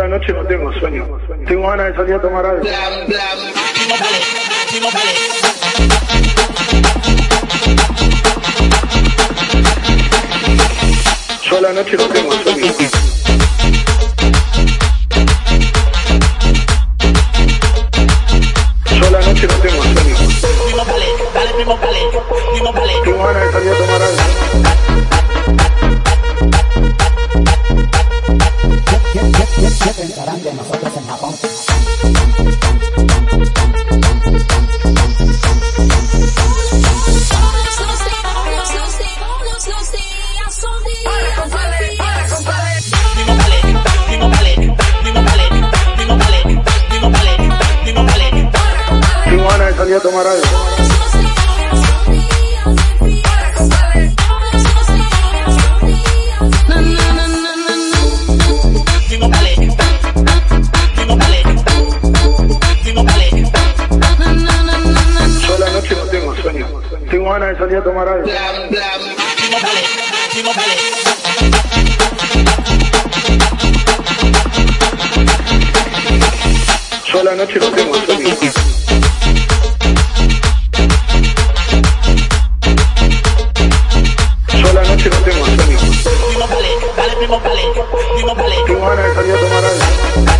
La noche no tengo sueño. Tengo ganas de salir a tomar algo. Yo a la noche no tengo sueño. Yo a la noche no tengo sueño. Tengo ganas de salir a tomar algo. En Japón? Tengo ganas de salir a tomar algo. Ganas de salir a tomar algo. Yo la noche no tengo sueño. Yo la noche no tengo ganas de salir a tomar algo.